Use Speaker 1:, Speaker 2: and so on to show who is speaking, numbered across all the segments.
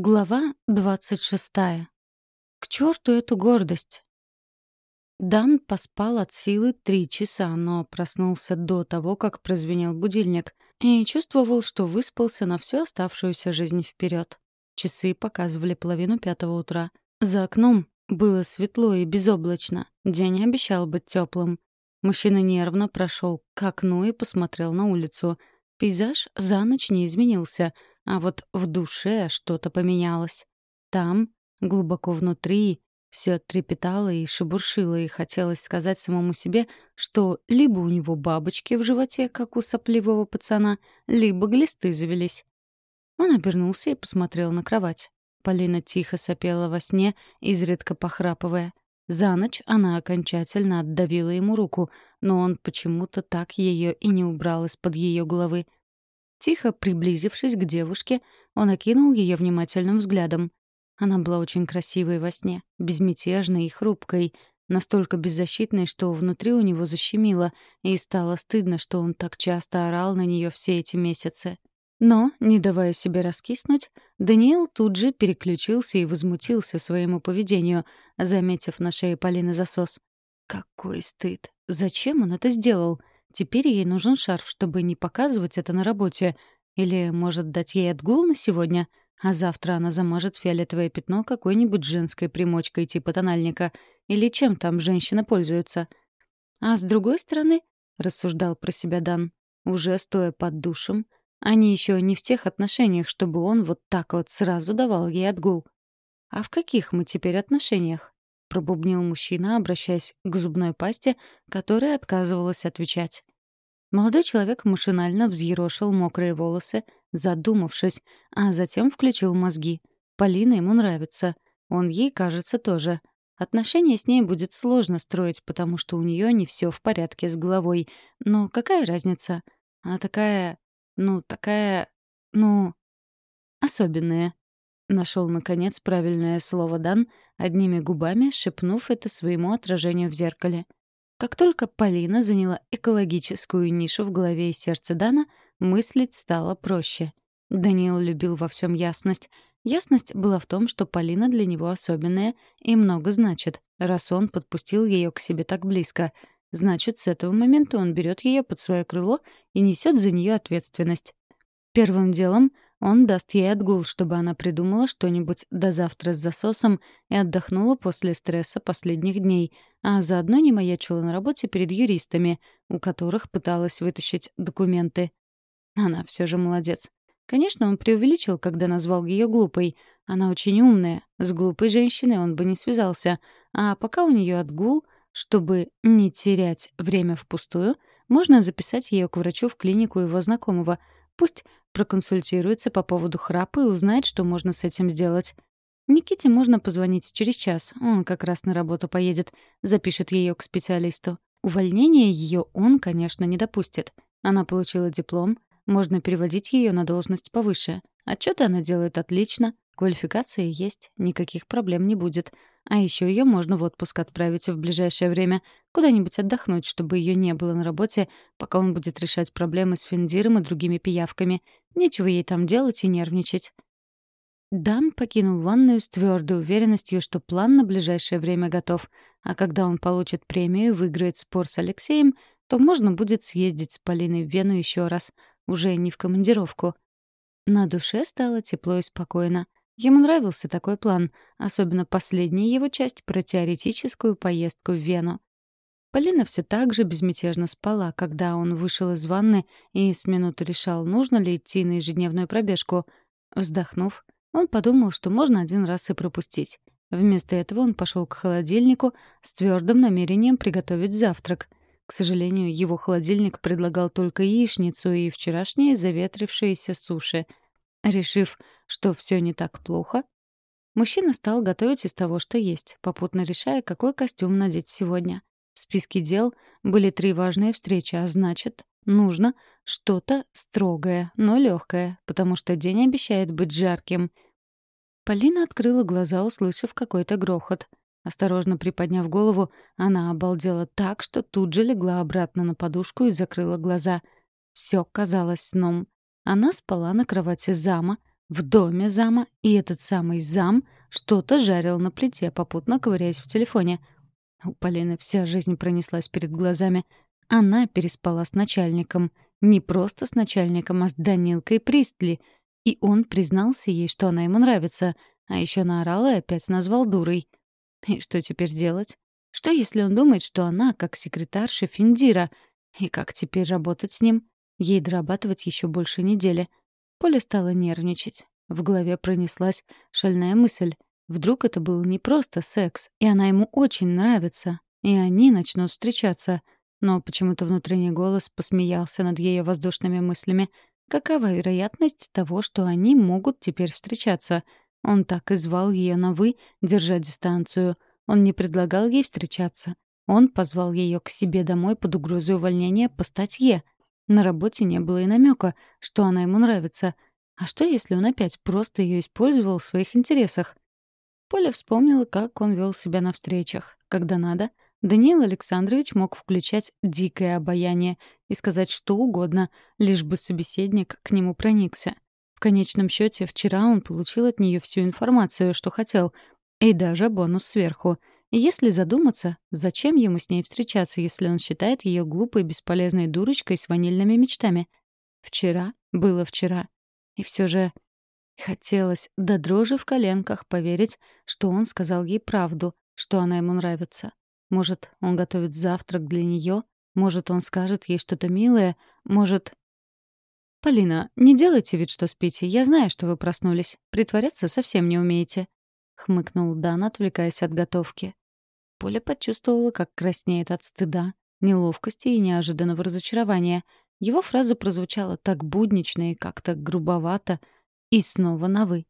Speaker 1: Глава двадцать шестая. К черту эту гордость! Дан поспал от силы три часа, но проснулся до того, как прозвенел будильник, и чувствовал, что выспался на всю оставшуюся жизнь вперед. Часы показывали половину пятого утра. За окном было светло и безоблачно. День обещал быть теплым. Мужчина нервно прошел к окну и посмотрел на улицу. Пейзаж за ночь не изменился — а вот в душе что-то поменялось. Там, глубоко внутри, все трепетало и шебуршило, и хотелось сказать самому себе, что либо у него бабочки в животе, как у сопливого пацана, либо глисты завелись. Он обернулся и посмотрел на кровать. Полина тихо сопела во сне, изредка похрапывая. За ночь она окончательно отдавила ему руку, но он почему-то так ее и не убрал из-под ее головы — Тихо приблизившись к девушке, он окинул ее внимательным взглядом. Она была очень красивой во сне, безмятежной и хрупкой, настолько беззащитной, что внутри у него защемило, и стало стыдно, что он так часто орал на нее все эти месяцы. Но, не давая себе раскиснуть, Даниил тут же переключился и возмутился своему поведению, заметив на шее Полины засос. Какой стыд! Зачем он это сделал? Теперь ей нужен шарф, чтобы не показывать это на работе. Или, может, дать ей отгул на сегодня? А завтра она замажет фиолетовое пятно какой-нибудь женской примочкой типа тональника. Или чем там женщина пользуется. А с другой стороны, — рассуждал про себя Дан, уже стоя под душем, они еще не в тех отношениях, чтобы он вот так вот сразу давал ей отгул. А в каких мы теперь отношениях? — пробубнил мужчина, обращаясь к зубной пасте, которая отказывалась отвечать. Молодой человек машинально взъерошил мокрые волосы, задумавшись, а затем включил мозги. Полина ему нравится. Он ей, кажется, тоже. Отношения с ней будет сложно строить, потому что у нее не все в порядке с головой. Но какая разница? Она такая... Ну, такая... Ну... Особенная. Нашел, наконец, правильное слово Дан, одними губами шепнув это своему отражению в зеркале. Как только Полина заняла экологическую нишу в голове и сердце Дана, мыслить стало проще. Даниил любил во всем ясность. Ясность была в том, что Полина для него особенная и много значит, раз он подпустил ее к себе так близко. Значит, с этого момента он берет ее под свое крыло и несет за нее ответственность. Первым делом — он даст ей отгул, чтобы она придумала что-нибудь до завтра с засосом и отдохнула после стресса последних дней, а заодно не маячила на работе перед юристами, у которых пыталась вытащить документы. Она все же молодец. Конечно, он преувеличил, когда назвал ее глупой. Она очень умная. С глупой женщиной он бы не связался. А пока у нее отгул, чтобы не терять время впустую, можно записать ее к врачу в клинику его знакомого. Пусть проконсультируется по поводу храпа и узнает, что можно с этим сделать. Никите можно позвонить через час. Он как раз на работу поедет, запишет ее к специалисту. Увольнение ее он, конечно, не допустит. Она получила диплом, можно переводить ее на должность повыше. Отчеты она делает отлично, квалификация есть, никаких проблем не будет. А еще ее можно в отпуск отправить в ближайшее время, куда-нибудь отдохнуть, чтобы ее не было на работе, пока он будет решать проблемы с Финдиром и другими пиявками. Нечего ей там делать и нервничать. Дан покинул ванную с твердой уверенностью, что план на ближайшее время готов, а когда он получит премию и выиграет спор с Алексеем, то можно будет съездить с Полиной в Вену еще раз, уже не в командировку. На душе стало тепло и спокойно. Ему нравился такой план, особенно последняя его часть про теоретическую поездку в Вену. Полина все так же безмятежно спала, когда он вышел из ванны и с минуты решал, нужно ли идти на ежедневную пробежку. Вздохнув, он подумал, что можно один раз и пропустить. Вместо этого он пошел к холодильнику с твердым намерением приготовить завтрак. К сожалению, его холодильник предлагал только яичницу и вчерашние заветрившиеся суши. Решив, что все не так плохо, мужчина стал готовить из того, что есть, попутно решая, какой костюм надеть сегодня. В списке дел были три важные встречи, а значит, нужно что-то строгое, но легкое, потому что день обещает быть жарким. Полина открыла глаза, услышав какой-то грохот. Осторожно приподняв голову, она обалдела так, что тут же легла обратно на подушку и закрыла глаза. Все казалось сном. Она спала на кровати зама, в доме зама, и этот самый зам что-то жарил на плите, попутно ковыряясь в телефоне. У Полины вся жизнь пронеслась перед глазами. Она переспала с начальником. Не просто с начальником, а с Данилкой Пристли. И он признался ей, что она ему нравится. А еще наорал и опять назвал дурой. И что теперь делать? Что, если он думает, что она, как секретарша Финдира? И как теперь работать с ним? Ей дорабатывать еще больше недели. Поля стала нервничать. В голове пронеслась шальная мысль. Вдруг это был не просто секс, и она ему очень нравится, и они начнут встречаться. Но почему-то внутренний голос посмеялся над ее воздушными мыслями. Какова вероятность того, что они могут теперь встречаться? Он так и звал ее на «вы», держа дистанцию. Он не предлагал ей встречаться. Он позвал ее к себе домой под угрозой увольнения по статье. На работе не было и намека, что она ему нравится. А что, если он опять просто ее использовал в своих интересах? Поля вспомнила, как он вел себя на встречах. Когда надо, Даниил Александрович мог включать дикое обаяние и сказать что угодно, лишь бы собеседник к нему проникся. В конечном счете, вчера он получил от нее всю информацию, что хотел, и даже бонус сверху. Если задуматься, зачем ему с ней встречаться, если он считает ее глупой бесполезной дурочкой с ванильными мечтами? Вчера было вчера. И все же Хотелось до дрожи в коленках поверить, что он сказал ей правду, что она ему нравится. Может, он готовит завтрак для нее, может, он скажет ей что-то милое, может... «Полина, не делайте вид, что спите. Я знаю, что вы проснулись. Притворяться совсем не умеете», — хмыкнул Дан, отвлекаясь от готовки. Поля почувствовала, как краснеет от стыда, неловкости и неожиданного разочарования. Его фраза прозвучала так буднично и как-то грубовато — и снова на «вы».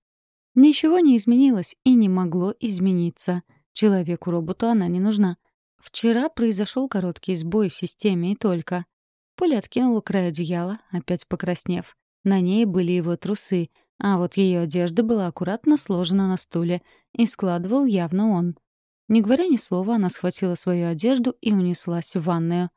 Speaker 1: Ничего не изменилось и не могло измениться. Человеку-роботу она не нужна. Вчера произошел короткий сбой в системе и только. Поля откинула край одеяла, опять покраснев. На ней были его трусы, а вот ее одежда была аккуратно сложена на стуле, и складывал явно он. Не говоря ни слова, она схватила свою одежду и унеслась в ванную.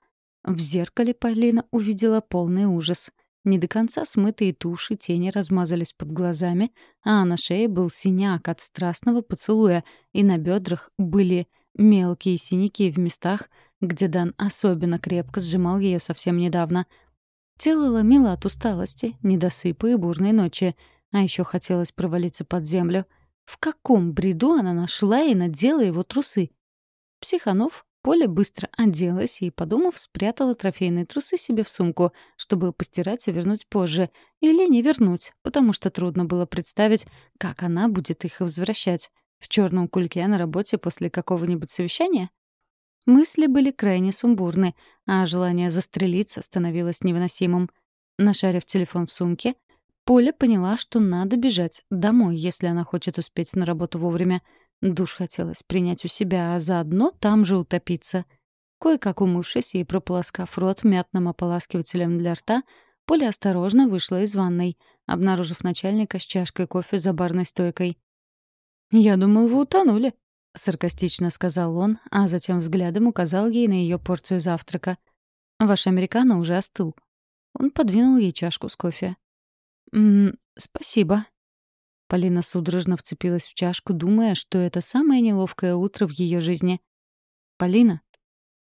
Speaker 1: В зеркале Полина увидела полный ужас. Не до конца смытые туши тени размазались под глазами, а на шее был синяк от страстного поцелуя, и на бедрах были мелкие синяки в местах, где Дан особенно крепко сжимал ее совсем недавно. Тело ломило от усталости, недосыпа и бурной ночи, а еще хотелось провалиться под землю. В каком бреду она нашла и надела его трусы? Психанов Поля быстро оделась и, подумав, спрятала трофейные трусы себе в сумку, чтобы постирать и вернуть позже. Или не вернуть, потому что трудно было представить, как она будет их возвращать. В черном кульке на работе после какого-нибудь совещания? Мысли были крайне сумбурны, а желание застрелиться становилось невыносимым. Нашарив телефон в сумке, Поля поняла, что надо бежать домой, если она хочет успеть на работу вовремя — Душ хотелось принять у себя, а заодно там же утопиться. Кое-как умывшись и прополоскав рот мятным ополаскивателем для рта, Поля осторожно вышла из ванной, обнаружив начальника с чашкой кофе за барной стойкой. «Я думал, вы утонули», — саркастично сказал он, а затем взглядом указал ей на ее порцию завтрака. «Ваш американо уже остыл». Он подвинул ей чашку с кофе. «М спасибо», Полина судорожно вцепилась в чашку, думая, что это самое неловкое утро в ее жизни. «Полина?»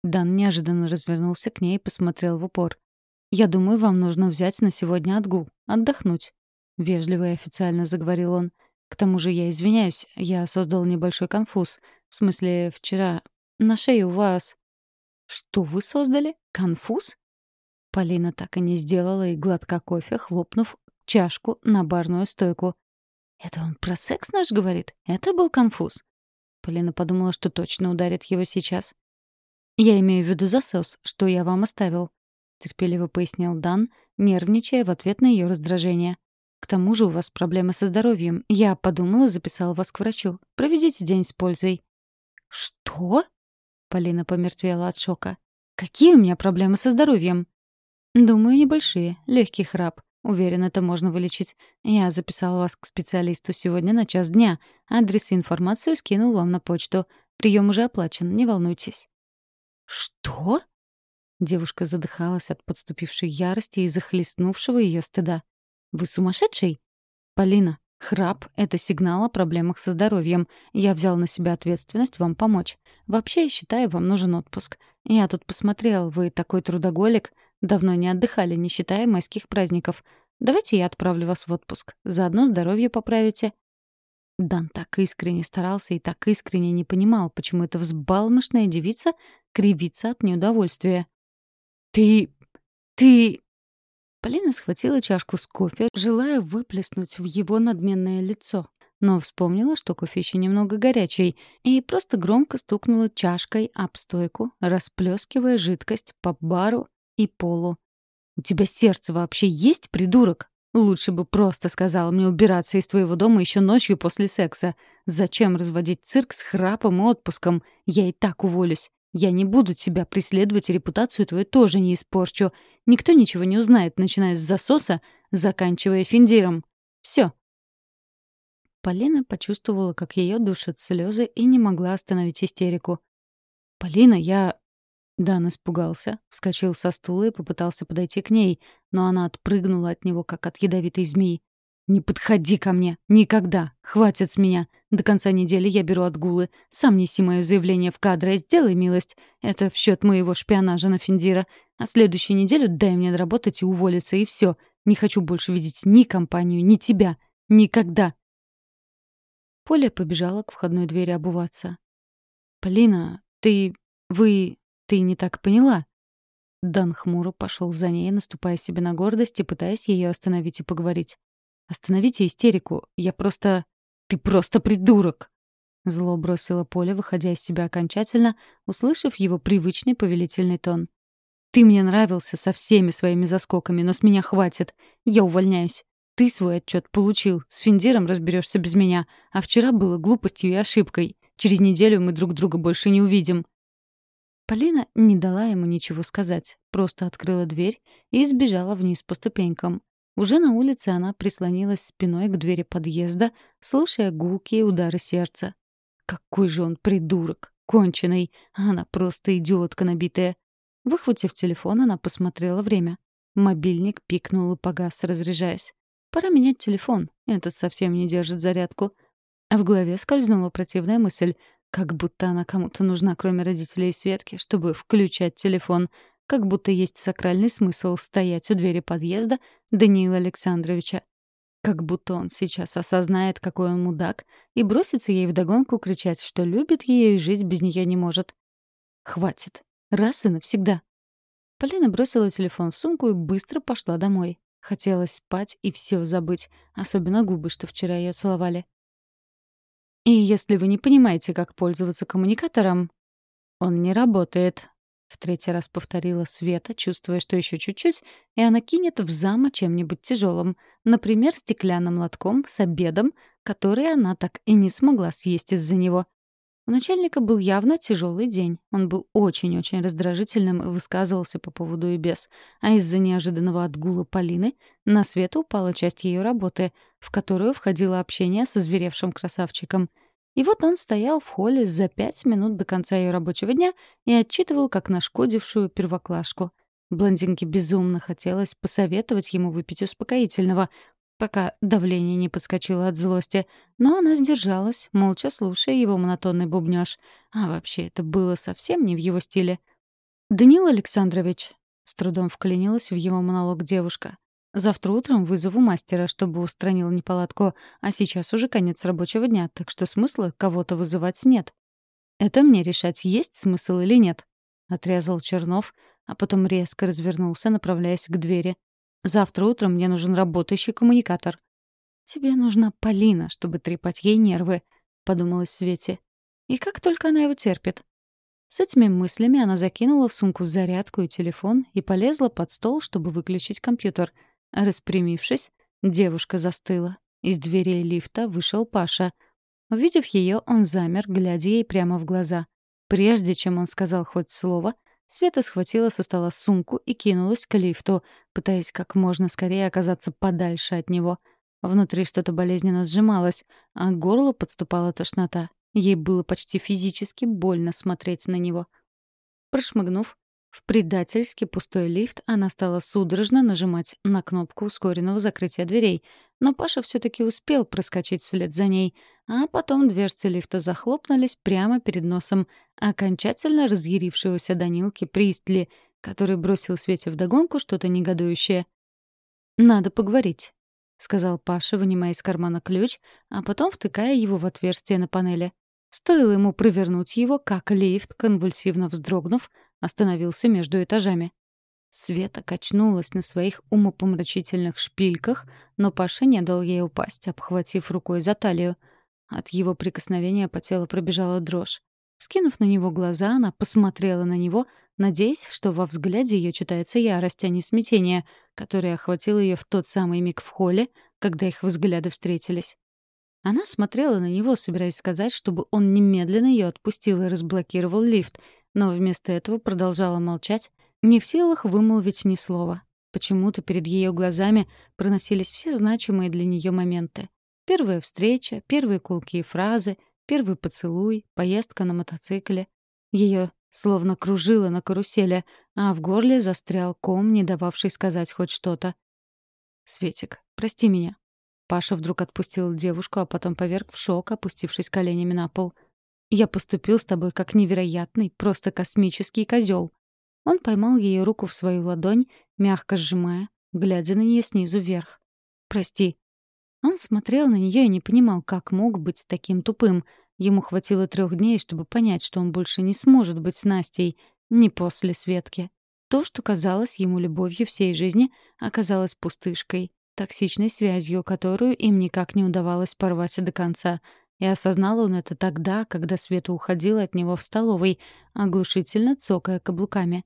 Speaker 1: Дан неожиданно развернулся к ней и посмотрел в упор. «Я думаю, вам нужно взять на сегодня отгул, отдохнуть», — вежливо и официально заговорил он. «К тому же я извиняюсь, я создал небольшой конфуз. В смысле, вчера на шее у вас...» «Что вы создали? Конфуз?» Полина так и не сделала и глотка кофе, хлопнув чашку на барную стойку. «Это он про секс наш говорит? Это был конфуз?» Полина подумала, что точно ударит его сейчас. «Я имею в виду засос, что я вам оставил», — терпеливо пояснил Дан, нервничая в ответ на ее раздражение. «К тому же у вас проблемы со здоровьем. Я подумала, записала вас к врачу. Проведите день с пользой». «Что?» — Полина помертвела от шока. «Какие у меня проблемы со здоровьем?» «Думаю, небольшие. Легкий храп. Уверен, это можно вылечить. Я записал вас к специалисту сегодня на час дня. Адрес и информацию скинул вам на почту. Прием уже оплачен, не волнуйтесь». «Что?» Девушка задыхалась от подступившей ярости и захлестнувшего ее стыда. «Вы сумасшедший?» «Полина, Храп — это сигнал о проблемах со здоровьем. Я взял на себя ответственность вам помочь. Вообще, я считаю, вам нужен отпуск. Я тут посмотрел, вы такой трудоголик. Давно не отдыхали, не считая майских праздников. Давайте я отправлю вас в отпуск. Заодно здоровье поправите». Дан так искренне старался и так искренне не понимал, почему эта взбалмошная девица кривится от неудовольствия. «Ты... ты...» Полина схватила чашку с кофе, желая выплеснуть в его надменное лицо. Но вспомнила, что кофе еще немного горячий, и просто громко стукнула чашкой об стойку, расплескивая жидкость по бару и полу. «У тебя сердце вообще есть, придурок? Лучше бы просто сказал мне убираться из твоего дома еще ночью после секса. Зачем разводить цирк с храпом и отпуском? Я и так уволюсь. Я не буду тебя преследовать, и репутацию твою тоже не испорчу. Никто ничего не узнает, начиная с засоса, заканчивая финдиром. Все. Полина почувствовала, как ее душат слезы, и не могла остановить истерику. «Полина, я...» Дан испугался, вскочил со стула и попытался подойти к ней, но она отпрыгнула от него, как от ядовитой змеи. «Не подходи ко мне! Никогда! Хватит с меня! До конца недели я беру отгулы. Сам неси мое заявление в кадры, сделай милость. Это в счет моего шпионажа на Финдира. А следующую неделю дай мне доработать и уволиться, и все. Не хочу больше видеть ни компанию, ни тебя. Никогда!» Поля побежала к входной двери обуваться. «Полина, ты... вы... ты не так поняла?» Дан хмуро пошел за ней, наступая себе на гордость и пытаясь ее остановить и поговорить. Остановите истерику. Я просто... Ты просто придурок!» Зло бросила Поля, выходя из себя окончательно, услышав его привычный повелительный тон. «Ты мне нравился со всеми своими заскоками, но с меня хватит. Я увольняюсь. Ты свой отчет получил. С Финдиром разберешься без меня. А вчера было глупостью и ошибкой. Через неделю мы друг друга больше не увидим». Полина не дала ему ничего сказать, просто открыла дверь и сбежала вниз по ступенькам. Уже на улице она прислонилась спиной к двери подъезда, слушая гулкие удары сердца. Какой же он придурок, конченый, она просто идиотка набитая. Выхватив телефон, она посмотрела время. Мобильник пикнул и погас, разряжаясь. Пора менять телефон, этот совсем не держит зарядку. В голове скользнула противная мысль, как будто она кому-то нужна, кроме родителей и Светки, чтобы включать телефон — как будто есть сакральный смысл стоять у двери подъезда Даниила Александровича. Как будто он сейчас осознает, какой он мудак, и бросится ей вдогонку кричать, что любит ее и жить без нее не может. Хватит. Раз и навсегда. Полина бросила телефон в сумку и быстро пошла домой. Хотелось спать и все забыть, особенно губы, что вчера ее целовали. И если вы не понимаете, как пользоваться коммуникатором, он не работает, в третий раз повторила Света, чувствуя, что еще чуть-чуть, и она кинет в зама чем-нибудь тяжелым, например, стеклянным лотком с обедом, который она так и не смогла съесть из-за него. У начальника был явно тяжелый день. Он был очень-очень раздражительным и высказывался по поводу и без. А из-за неожиданного отгула Полины на Свету упала часть ее работы, в которую входило общение со зверевшим красавчиком — и вот он стоял в холле за пять минут до конца ее рабочего дня и отчитывал как нашкодившую первоклашку. Блондинке безумно хотелось посоветовать ему выпить успокоительного, пока давление не подскочило от злости, но она сдержалась, молча слушая его монотонный бубнёж. А вообще, это было совсем не в его стиле. «Данил Александрович», — с трудом вклинилась в его монолог девушка, Завтра утром вызову мастера, чтобы устранил неполадку, а сейчас уже конец рабочего дня, так что смысла кого-то вызывать нет. Это мне решать, есть смысл или нет. Отрезал Чернов, а потом резко развернулся, направляясь к двери. Завтра утром мне нужен работающий коммуникатор. Тебе нужна Полина, чтобы трепать ей нервы, подумалась Свете. И как только она его терпит. С этими мыслями она закинула в сумку зарядку и телефон и полезла под стол, чтобы выключить компьютер — Распрямившись, девушка застыла. Из дверей лифта вышел Паша. Увидев ее, он замер, глядя ей прямо в глаза. Прежде чем он сказал хоть слово, Света схватила со стола сумку и кинулась к лифту, пытаясь как можно скорее оказаться подальше от него. Внутри что-то болезненно сжималось, а к горлу подступала тошнота. Ей было почти физически больно смотреть на него. Прошмыгнув, в предательски пустой лифт она стала судорожно нажимать на кнопку ускоренного закрытия дверей, но Паша все-таки успел проскочить вслед за ней, а потом дверцы лифта захлопнулись прямо перед носом окончательно разъярившегося Данилки Пристли, который бросил Свете вдогонку что-то негодующее. «Надо поговорить», — сказал Паша, вынимая из кармана ключ, а потом втыкая его в отверстие на панели. Стоило ему провернуть его, как лифт, конвульсивно вздрогнув, остановился между этажами. Света качнулась на своих умопомрачительных шпильках, но Паша не дал ей упасть, обхватив рукой за талию. От его прикосновения по телу пробежала дрожь. Скинув на него глаза, она посмотрела на него, надеясь, что во взгляде ее читается ярость, а не смятение, которое охватило ее в тот самый миг в холле, когда их взгляды встретились. Она смотрела на него, собираясь сказать, чтобы он немедленно ее отпустил и разблокировал лифт, но вместо этого продолжала молчать, не в силах вымолвить ни слова. Почему-то перед ее глазами проносились все значимые для нее моменты. Первая встреча, первые кулкие фразы, первый поцелуй, поездка на мотоцикле. Ее словно кружило на карусели, а в горле застрял ком, не дававший сказать хоть что-то. «Светик, прости меня». Паша вдруг отпустил девушку, а потом поверг в шок, опустившись коленями на пол. «Я поступил с тобой как невероятный, просто космический козел. Он поймал ее руку в свою ладонь, мягко сжимая, глядя на нее снизу вверх. «Прости». Он смотрел на нее и не понимал, как мог быть таким тупым. Ему хватило трех дней, чтобы понять, что он больше не сможет быть с Настей, не после Светки. То, что казалось ему любовью всей жизни, оказалось пустышкой, токсичной связью, которую им никак не удавалось порвать до конца. И осознал он это тогда, когда Света уходила от него в столовой, оглушительно цокая каблуками.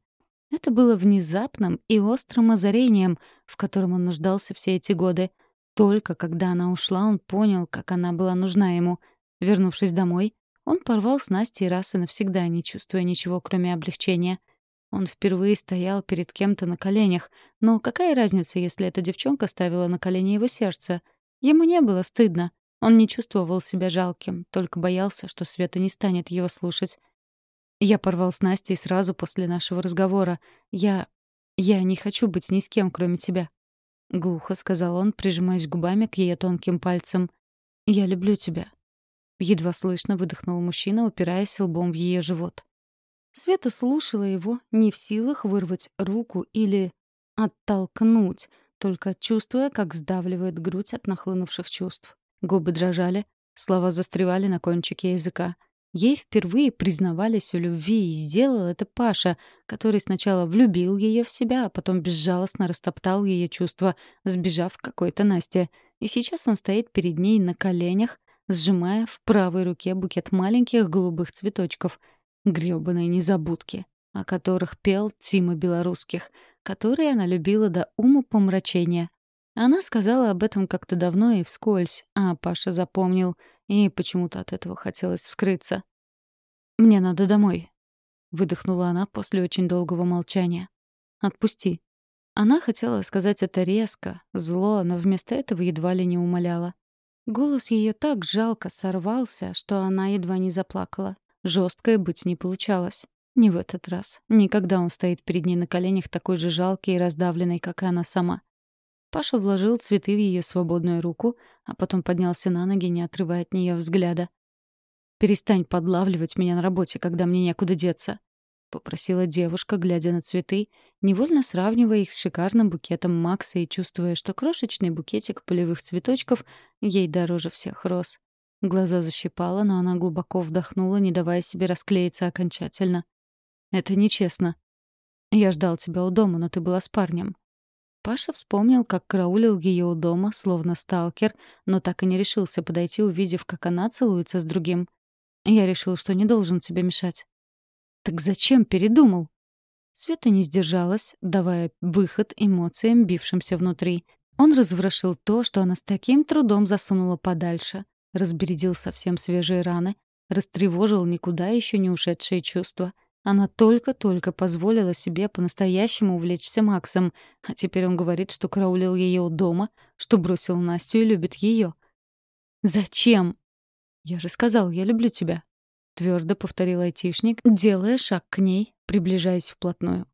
Speaker 1: Это было внезапным и острым озарением, в котором он нуждался все эти годы. Только когда она ушла, он понял, как она была нужна ему. Вернувшись домой, он порвал с Настей раз и навсегда, не чувствуя ничего, кроме облегчения. Он впервые стоял перед кем-то на коленях, но какая разница, если эта девчонка ставила на колени его сердце? Ему не было стыдно. Он не чувствовал себя жалким, только боялся, что Света не станет его слушать. Я порвал с Настей сразу после нашего разговора. Я... я не хочу быть ни с кем, кроме тебя. Глухо сказал он, прижимаясь губами к ее тонким пальцам. «Я люблю тебя». Едва слышно выдохнул мужчина, упираясь лбом в ее живот. Света слушала его, не в силах вырвать руку или оттолкнуть, только чувствуя, как сдавливает грудь от нахлынувших чувств. Губы дрожали, слова застревали на кончике языка. Ей впервые признавались в любви, и сделал это Паша, который сначала влюбил ее в себя, а потом безжалостно растоптал ее чувства, сбежав к какой-то Насте. И сейчас он стоит перед ней на коленях, сжимая в правой руке букет маленьких голубых цветочков. грёбаные незабудки, о которых пел Тима Белорусских, которые она любила до ума помрачения. Она сказала об этом как-то давно и вскользь, а Паша запомнил — и почему-то от этого хотелось вскрыться. «Мне надо домой», — выдохнула она после очень долгого молчания. «Отпусти». Она хотела сказать это резко, зло, но вместо этого едва ли не умоляла. Голос ее так жалко сорвался, что она едва не заплакала. Жесткой быть не получалось. Не в этот раз. Никогда он стоит перед ней на коленях такой же жалкий и раздавленный, как и она сама. Паша вложил цветы в ее свободную руку, а потом поднялся на ноги, не отрывая от нее взгляда. «Перестань подлавливать меня на работе, когда мне некуда деться», — попросила девушка, глядя на цветы, невольно сравнивая их с шикарным букетом Макса и чувствуя, что крошечный букетик полевых цветочков ей дороже всех роз. Глаза защипала, но она глубоко вдохнула, не давая себе расклеиться окончательно. «Это нечестно. Я ждал тебя у дома, но ты была с парнем. Паша вспомнил, как караулил ее у дома, словно сталкер, но так и не решился подойти, увидев, как она целуется с другим. Я решил, что не должен тебе мешать. «Так зачем передумал?» Света не сдержалась, давая выход эмоциям, бившимся внутри. Он разворошил то, что она с таким трудом засунула подальше, разбередил совсем свежие раны, растревожил никуда еще не ушедшие чувства — она только-только позволила себе по-настоящему увлечься Максом, а теперь он говорит, что караулил ее у дома, что бросил Настю и любит ее. «Зачем?» «Я же сказал, я люблю тебя», — твердо повторил айтишник, делая шаг к ней, приближаясь вплотную.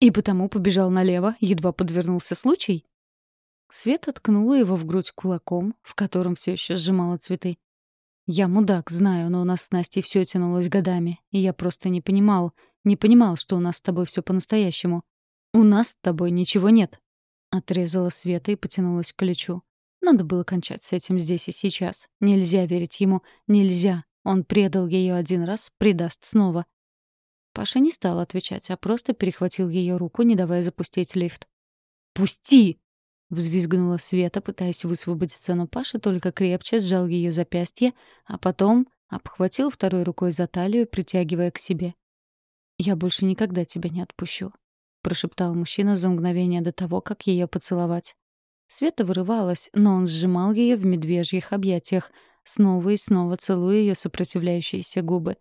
Speaker 1: «И потому побежал налево, едва подвернулся случай?» Света ткнула его в грудь кулаком, в котором все еще сжимала цветы. «Я мудак, знаю, но у нас с Настей все тянулось годами, и я просто не понимал, не понимал, что у нас с тобой все по-настоящему. У нас с тобой ничего нет». Отрезала Света и потянулась к ключу. Надо было кончать с этим здесь и сейчас. Нельзя верить ему. Нельзя. Он предал ее один раз, предаст снова. Паша не стал отвечать, а просто перехватил ее руку, не давая запустить лифт. «Пусти!» — взвизгнула Света, пытаясь высвободиться, но Паша только крепче сжал ее запястье, а потом обхватил второй рукой за талию, притягивая к себе. «Я больше никогда тебя не отпущу», — прошептал мужчина за мгновение до того, как ее поцеловать. Света вырывалась, но он сжимал ее в медвежьих объятиях, снова и снова целуя ее сопротивляющиеся губы.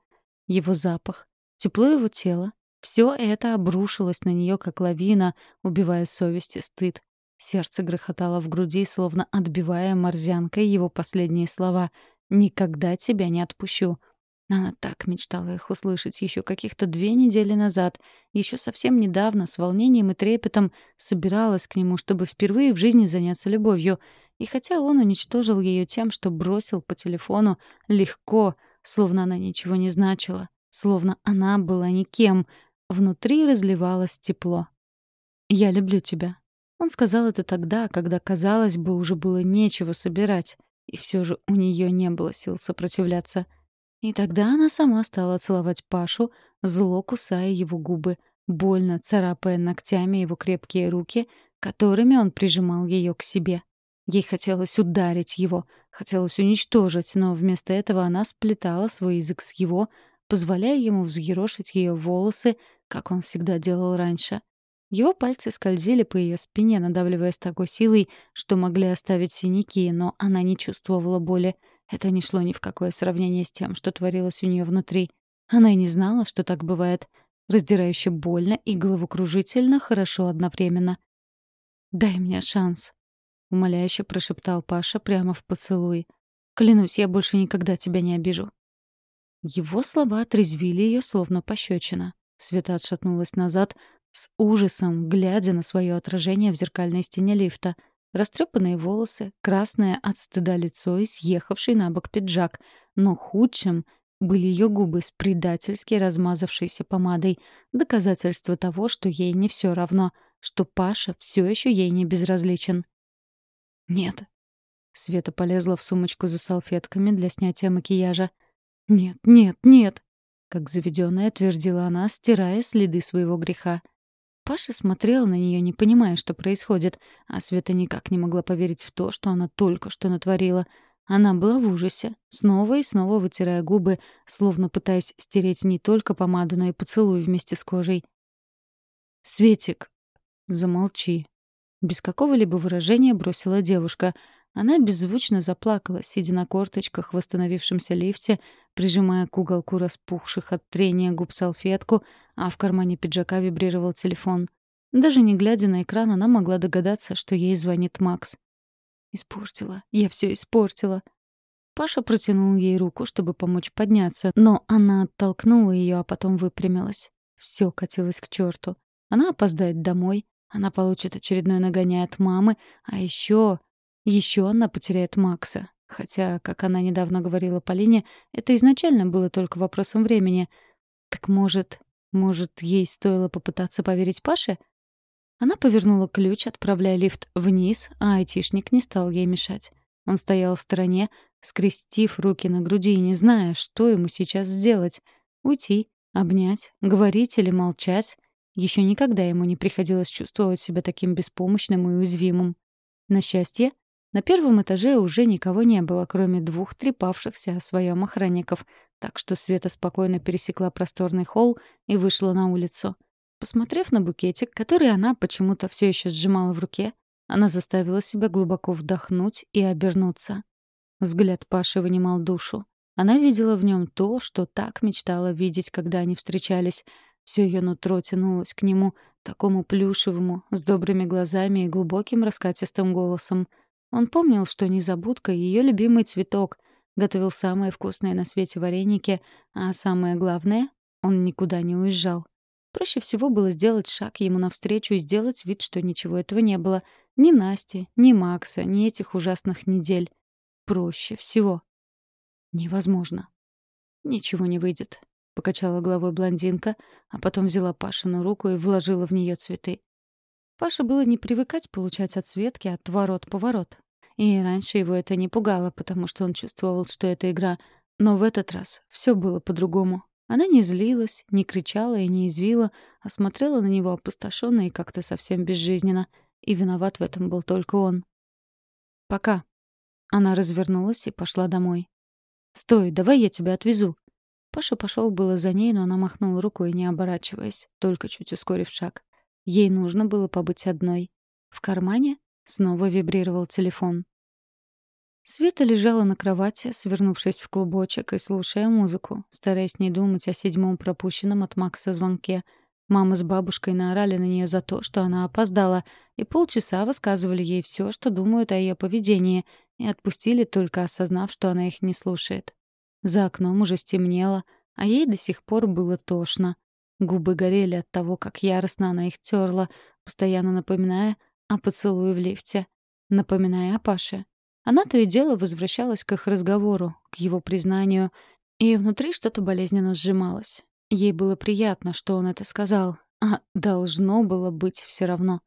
Speaker 1: Его запах, тепло его тела — все это обрушилось на нее, как лавина, убивая совесть и стыд. Сердце грохотало в груди, словно отбивая морзянкой его последние слова «Никогда тебя не отпущу». Она так мечтала их услышать еще каких-то две недели назад. Еще совсем недавно с волнением и трепетом собиралась к нему, чтобы впервые в жизни заняться любовью. И хотя он уничтожил ее тем, что бросил по телефону, легко, словно она ничего не значила, словно она была никем, внутри разливалось тепло. «Я люблю тебя». Он сказал это тогда, когда, казалось бы, уже было нечего собирать, и все же у нее не было сил сопротивляться — и тогда она сама стала целовать Пашу, зло кусая его губы, больно царапая ногтями его крепкие руки, которыми он прижимал ее к себе. Ей хотелось ударить его, хотелось уничтожить, но вместо этого она сплетала свой язык с его, позволяя ему взъерошить ее волосы, как он всегда делал раньше. Его пальцы скользили по ее спине, надавливая с такой силой, что могли оставить синяки, но она не чувствовала боли — это не шло ни в какое сравнение с тем, что творилось у нее внутри. Она и не знала, что так бывает. Раздирающе больно и головокружительно хорошо одновременно. «Дай мне шанс», — умоляюще прошептал Паша прямо в поцелуй. «Клянусь, я больше никогда тебя не обижу». Его слова отрезвили ее, словно пощечина. Света отшатнулась назад, с ужасом, глядя на свое отражение в зеркальной стене лифта — Растрепанные волосы, красное от стыда лицо и съехавший на бок пиджак. Но худшим были ее губы с предательски размазавшейся помадой. Доказательство того, что ей не все равно, что Паша все еще ей не безразличен. «Нет». Света полезла в сумочку за салфетками для снятия макияжа. «Нет, нет, нет!» Как заведенная твердила она, стирая следы своего греха. Паша смотрел на нее, не понимая, что происходит, а Света никак не могла поверить в то, что она только что натворила. Она была в ужасе, снова и снова вытирая губы, словно пытаясь стереть не только помаду, но и поцелуй вместе с кожей. «Светик, замолчи!» Без какого-либо выражения бросила девушка. Она беззвучно заплакала, сидя на корточках в восстановившемся лифте, прижимая к уголку распухших от трения губ салфетку, а в кармане пиджака вибрировал телефон. Даже не глядя на экран, она могла догадаться, что ей звонит Макс. «Испортила. Я все испортила». Паша протянул ей руку, чтобы помочь подняться, но она оттолкнула ее, а потом выпрямилась. Все катилось к черту. Она опоздает домой, она получит очередной нагоняй от мамы, а еще... Еще она потеряет Макса. Хотя, как она недавно говорила Полине, это изначально было только вопросом времени. Так может, может, ей стоило попытаться поверить Паше? Она повернула ключ, отправляя лифт вниз, а айтишник не стал ей мешать. Он стоял в стороне, скрестив руки на груди, не зная, что ему сейчас сделать. Уйти, обнять, говорить или молчать. Еще никогда ему не приходилось чувствовать себя таким беспомощным и уязвимым. На счастье, на первом этаже уже никого не было, кроме двух трепавшихся о своем охранников — так что Света спокойно пересекла просторный холл и вышла на улицу. Посмотрев на букетик, который она почему-то все еще сжимала в руке, она заставила себя глубоко вдохнуть и обернуться. Взгляд Паши вынимал душу. Она видела в нем то, что так мечтала видеть, когда они встречались. Все ее нутро тянулось к нему, такому плюшевому, с добрыми глазами и глубоким раскатистым голосом. Он помнил, что незабудка — ее любимый цветок, готовил самые вкусные на свете вареники, а самое главное — он никуда не уезжал. Проще всего было сделать шаг ему навстречу и сделать вид, что ничего этого не было. Ни Насти, ни Макса, ни этих ужасных недель. Проще всего. Невозможно. Ничего не выйдет. Покачала головой блондинка, а потом взяла Пашину руку и вложила в нее цветы. Паше было не привыкать получать от Светки отворот-поворот. И раньше его это не пугало, потому что он чувствовал, что это игра. Но в этот раз все было по-другому. Она не злилась, не кричала и не извила, а смотрела на него опустошенно и как-то совсем безжизненно. И виноват в этом был только он. «Пока». Она развернулась и пошла домой. «Стой, давай я тебя отвезу». Паша пошел было за ней, но она махнула рукой, не оборачиваясь, только чуть ускорив шаг. Ей нужно было побыть одной. В кармане снова вибрировал телефон. Света лежала на кровати, свернувшись в клубочек и слушая музыку, стараясь не думать о седьмом пропущенном от Макса звонке. Мама с бабушкой наорали на нее за то, что она опоздала, и полчаса высказывали ей все, что думают о ее поведении, и отпустили, только осознав, что она их не слушает. За окном уже стемнело, а ей до сих пор было тошно. Губы горели от того, как яростно она их терла, постоянно напоминая о поцелуе в лифте, напоминая о Паше. Она то и дело возвращалась к их разговору, к его признанию, и внутри что-то болезненно сжималось. Ей было приятно, что он это сказал, а должно было быть все равно.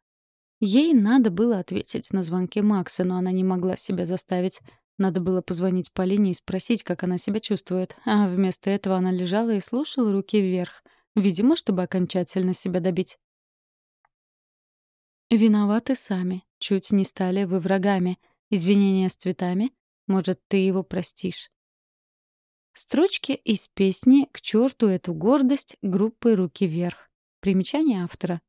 Speaker 1: Ей надо было ответить на звонки Макса, но она не могла себя заставить. Надо было позвонить Полине и спросить, как она себя чувствует, а вместо этого она лежала и слушала руки вверх — Видимо, чтобы окончательно себя добить. Виноваты сами. Чуть не стали вы врагами. Извинения с цветами? Может, ты его простишь? Строчки из песни «К черту эту гордость» группы «Руки вверх». Примечание автора.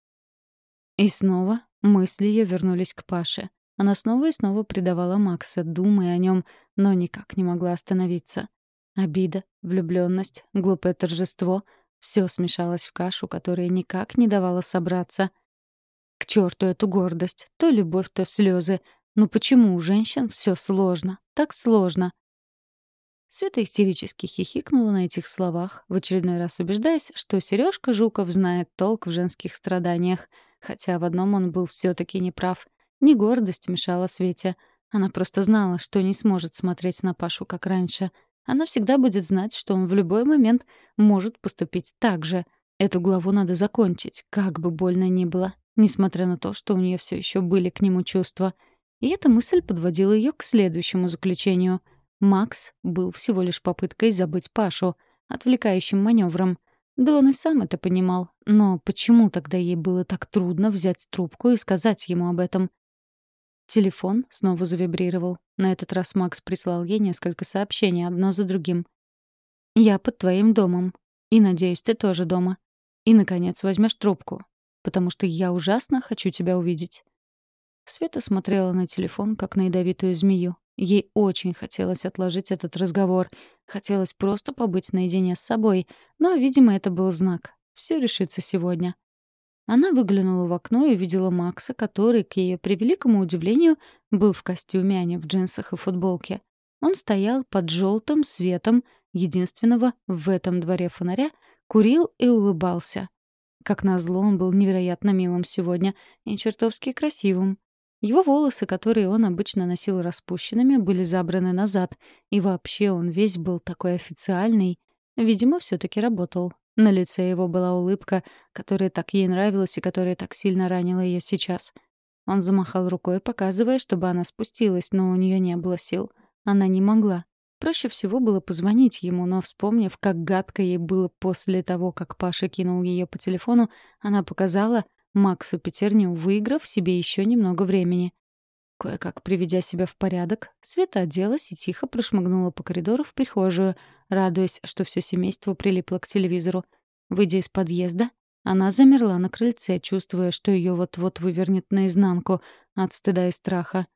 Speaker 1: И снова мысли ее вернулись к Паше. Она снова и снова предавала Макса, думая о нем, но никак не могла остановиться. Обида, влюбленность, глупое торжество — все смешалось в кашу, которая никак не давала собраться. К черту эту гордость. То любовь, то слезы. Но почему у женщин все сложно? Так сложно. Света истерически хихикнула на этих словах, в очередной раз убеждаясь, что Сережка Жуков знает толк в женских страданиях. Хотя в одном он был все таки неправ. Не гордость мешала Свете. Она просто знала, что не сможет смотреть на Пашу, как раньше — она всегда будет знать, что он в любой момент может поступить так же. Эту главу надо закончить, как бы больно ни было, несмотря на то, что у нее все еще были к нему чувства. И эта мысль подводила ее к следующему заключению. Макс был всего лишь попыткой забыть Пашу, отвлекающим маневром. Да он и сам это понимал. Но почему тогда ей было так трудно взять трубку и сказать ему об этом? Телефон снова завибрировал. На этот раз Макс прислал ей несколько сообщений, одно за другим. «Я под твоим домом. И надеюсь, ты тоже дома. И, наконец, возьмешь трубку. Потому что я ужасно хочу тебя увидеть». Света смотрела на телефон, как на ядовитую змею. Ей очень хотелось отложить этот разговор. Хотелось просто побыть наедине с собой. Но, видимо, это был знак. Все решится сегодня. Она выглянула в окно и увидела Макса, который, к ее превеликому удивлению, был в костюме, а не в джинсах и футболке. Он стоял под желтым светом единственного в этом дворе фонаря, курил и улыбался. Как назло, он был невероятно милым сегодня и чертовски красивым. Его волосы, которые он обычно носил распущенными, были забраны назад, и вообще он весь был такой официальный. Видимо, все таки работал. На лице его была улыбка, которая так ей нравилась и которая так сильно ранила ее сейчас. Он замахал рукой, показывая, чтобы она спустилась, но у нее не было сил. Она не могла. Проще всего было позвонить ему, но, вспомнив, как гадко ей было после того, как Паша кинул ее по телефону, она показала Максу пятерню, выиграв себе еще немного времени. Кое-как приведя себя в порядок, Света оделась и тихо прошмыгнула по коридору в прихожую, радуясь, что все семейство прилипло к телевизору. Выйдя из подъезда, она замерла на крыльце, чувствуя, что ее вот-вот вывернет наизнанку от стыда и страха.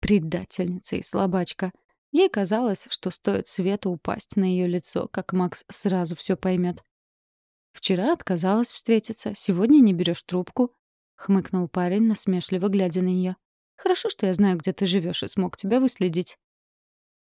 Speaker 1: Предательница и слабачка. Ей казалось, что стоит Свету упасть на ее лицо, как Макс сразу все поймет. «Вчера отказалась встретиться, сегодня не берешь трубку», — хмыкнул парень, насмешливо глядя на нее. Хорошо, что я знаю, где ты живешь, и смог тебя выследить».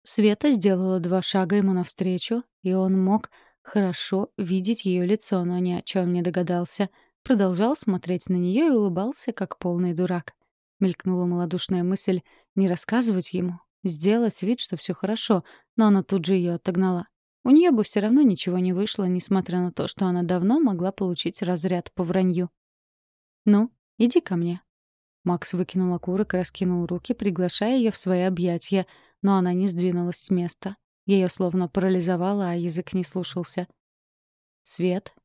Speaker 1: Света сделала два шага ему навстречу, и он мог хорошо видеть ее лицо, но ни о чем не догадался. Продолжал смотреть на нее и улыбался, как полный дурак. — мелькнула малодушная мысль, — не рассказывать ему, сделать вид, что все хорошо, но она тут же ее отогнала. У нее бы все равно ничего не вышло, несмотря на то, что она давно могла получить разряд по вранью. «Ну, иди ко мне». Макс выкинул окурок и раскинул руки, приглашая ее в свои объятия, но она не сдвинулась с места. Ее словно парализовало, а язык не слушался. «Свет?»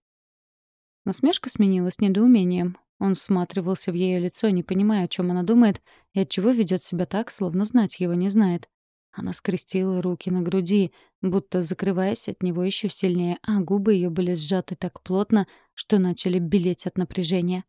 Speaker 1: Насмешка сменилась недоумением. Он всматривался в ее лицо, не понимая, о чем она думает и отчего ведет себя так, словно знать его не знает. Она скрестила руки на груди, будто закрываясь от него еще сильнее, а губы ее были сжаты так плотно, что начали белеть от напряжения.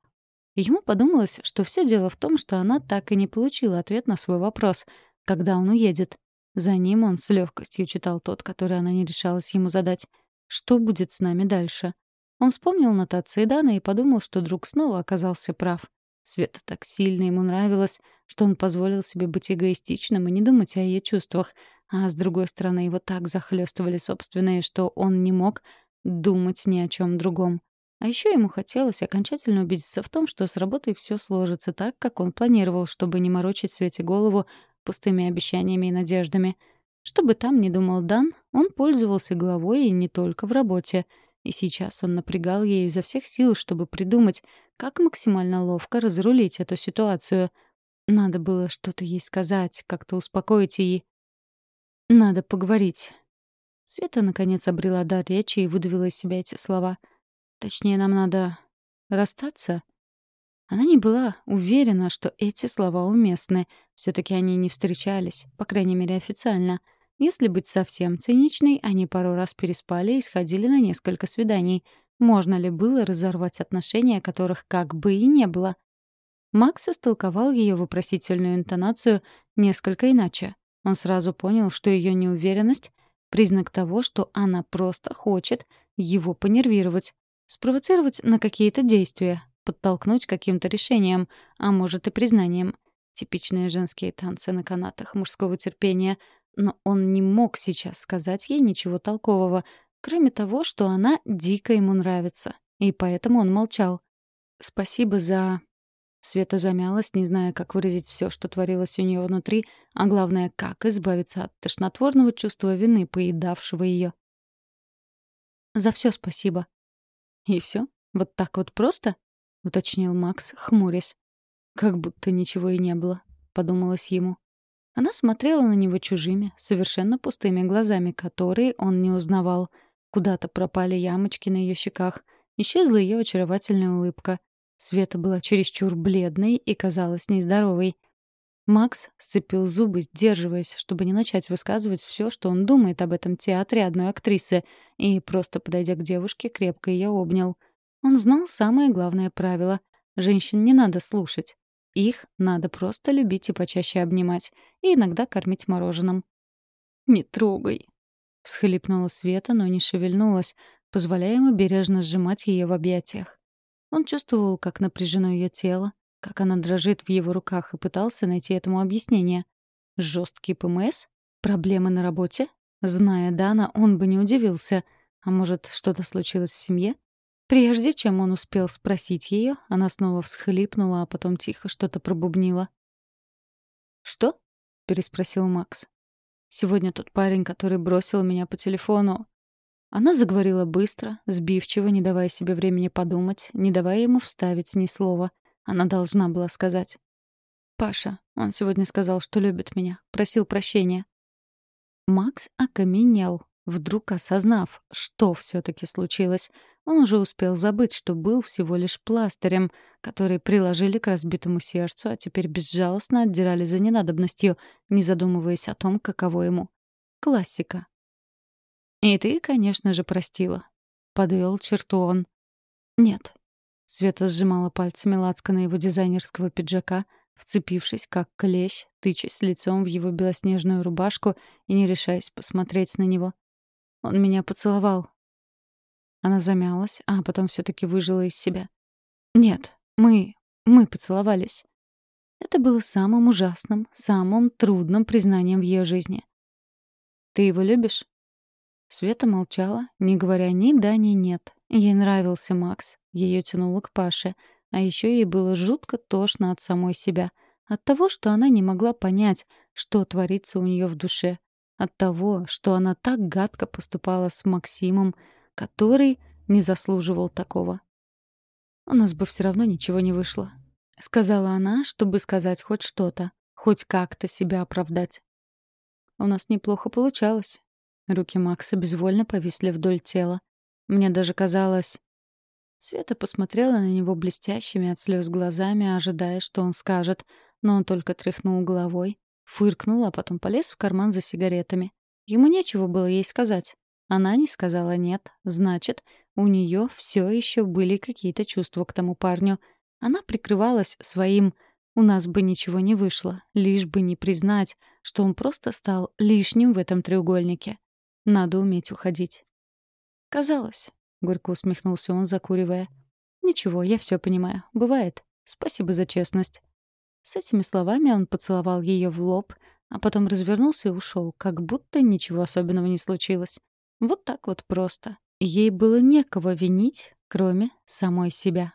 Speaker 1: Ему подумалось, что все дело в том, что она так и не получила ответ на свой вопрос, когда он уедет. За ним он с легкостью читал тот, который она не решалась ему задать. Что будет с нами дальше? Он вспомнил нотации Дана и подумал, что друг снова оказался прав. Света так сильно ему нравилось, что он позволил себе быть эгоистичным и не думать о ее чувствах, а с другой стороны его так захлестывали собственные, что он не мог думать ни о чем другом. А еще ему хотелось окончательно убедиться в том, что с работой все сложится так, как он планировал, чтобы не морочить Свете голову пустыми обещаниями и надеждами. Что бы там ни думал Дан, он пользовался головой и не только в работе — и сейчас он напрягал ею изо всех сил, чтобы придумать, как максимально ловко разрулить эту ситуацию. Надо было что-то ей сказать, как-то успокоить ее. «Надо поговорить». Света, наконец, обрела дар речи и выдавила из себя эти слова. «Точнее, нам надо... расстаться?» Она не была уверена, что эти слова уместны. все таки они не встречались, по крайней мере, официально — если быть совсем циничной, они пару раз переспали и сходили на несколько свиданий. Можно ли было разорвать отношения, которых как бы и не было? Макс истолковал ее вопросительную интонацию несколько иначе. Он сразу понял, что ее неуверенность — признак того, что она просто хочет его понервировать, спровоцировать на какие-то действия, подтолкнуть каким-то решением, а может и признанием. Типичные женские танцы на канатах мужского терпения — но он не мог сейчас сказать ей ничего толкового, кроме того, что она дико ему нравится, и поэтому он молчал. «Спасибо за...» Света замялась, не зная, как выразить все, что творилось у нее внутри, а главное, как избавиться от тошнотворного чувства вины, поедавшего ее. «За все спасибо». «И все? Вот так вот просто?» — уточнил Макс, хмурясь. «Как будто ничего и не было», — подумалось ему. Она смотрела на него чужими, совершенно пустыми глазами, которые он не узнавал. Куда-то пропали ямочки на ее щеках. Исчезла ее очаровательная улыбка. Света была чересчур бледной и казалась нездоровой. Макс сцепил зубы, сдерживаясь, чтобы не начать высказывать все, что он думает об этом театре одной актрисы, и, просто подойдя к девушке, крепко ее обнял. Он знал самое главное правило — женщин не надо слушать. Их надо просто любить и почаще обнимать, и иногда кормить мороженым. «Не трогай!» — всхлипнула Света, но не шевельнулась, позволяя ему бережно сжимать ее в объятиях. Он чувствовал, как напряжено ее тело, как она дрожит в его руках, и пытался найти этому объяснение. Жесткий ПМС? Проблемы на работе? Зная Дана, он бы не удивился. А может, что-то случилось в семье? Прежде чем он успел спросить ее, она снова всхлипнула, а потом тихо что-то пробубнила. «Что?» — переспросил Макс. «Сегодня тот парень, который бросил меня по телефону...» Она заговорила быстро, сбивчиво, не давая себе времени подумать, не давая ему вставить ни слова. Она должна была сказать. «Паша, он сегодня сказал, что любит меня, просил прощения». Макс окаменел, вдруг осознав, что все таки случилось — он уже успел забыть, что был всего лишь пластырем, который приложили к разбитому сердцу, а теперь безжалостно отдирали за ненадобностью, не задумываясь о том, каково ему. Классика. «И ты, конечно же, простила», — подвел черту он. «Нет». Света сжимала пальцами лацкана его дизайнерского пиджака, вцепившись, как клещ, тычась лицом в его белоснежную рубашку и не решаясь посмотреть на него. Он меня поцеловал, она замялась, а потом все таки выжила из себя. «Нет, мы... мы поцеловались». Это было самым ужасным, самым трудным признанием в ее жизни. «Ты его любишь?» Света молчала, не говоря ни да, ни нет. Ей нравился Макс, ее тянуло к Паше, а еще ей было жутко тошно от самой себя. От того, что она не могла понять, что творится у нее в душе. От того, что она так гадко поступала с Максимом, который не заслуживал такого. «У нас бы все равно ничего не вышло», — сказала она, чтобы сказать хоть что-то, хоть как-то себя оправдать. «У нас неплохо получалось». Руки Макса безвольно повисли вдоль тела. Мне даже казалось... Света посмотрела на него блестящими от слез глазами, ожидая, что он скажет, но он только тряхнул головой, фыркнул, а потом полез в карман за сигаретами. Ему нечего было ей сказать. Она не сказала «нет», значит, у нее все еще были какие-то чувства к тому парню. Она прикрывалась своим «у нас бы ничего не вышло», лишь бы не признать, что он просто стал лишним в этом треугольнике. Надо уметь уходить. «Казалось», — горько усмехнулся он, закуривая. «Ничего, я все понимаю. Бывает. Спасибо за честность». С этими словами он поцеловал ее в лоб, а потом развернулся и ушел, как будто ничего особенного не случилось. Вот так вот просто. Ей было некого винить, кроме самой себя.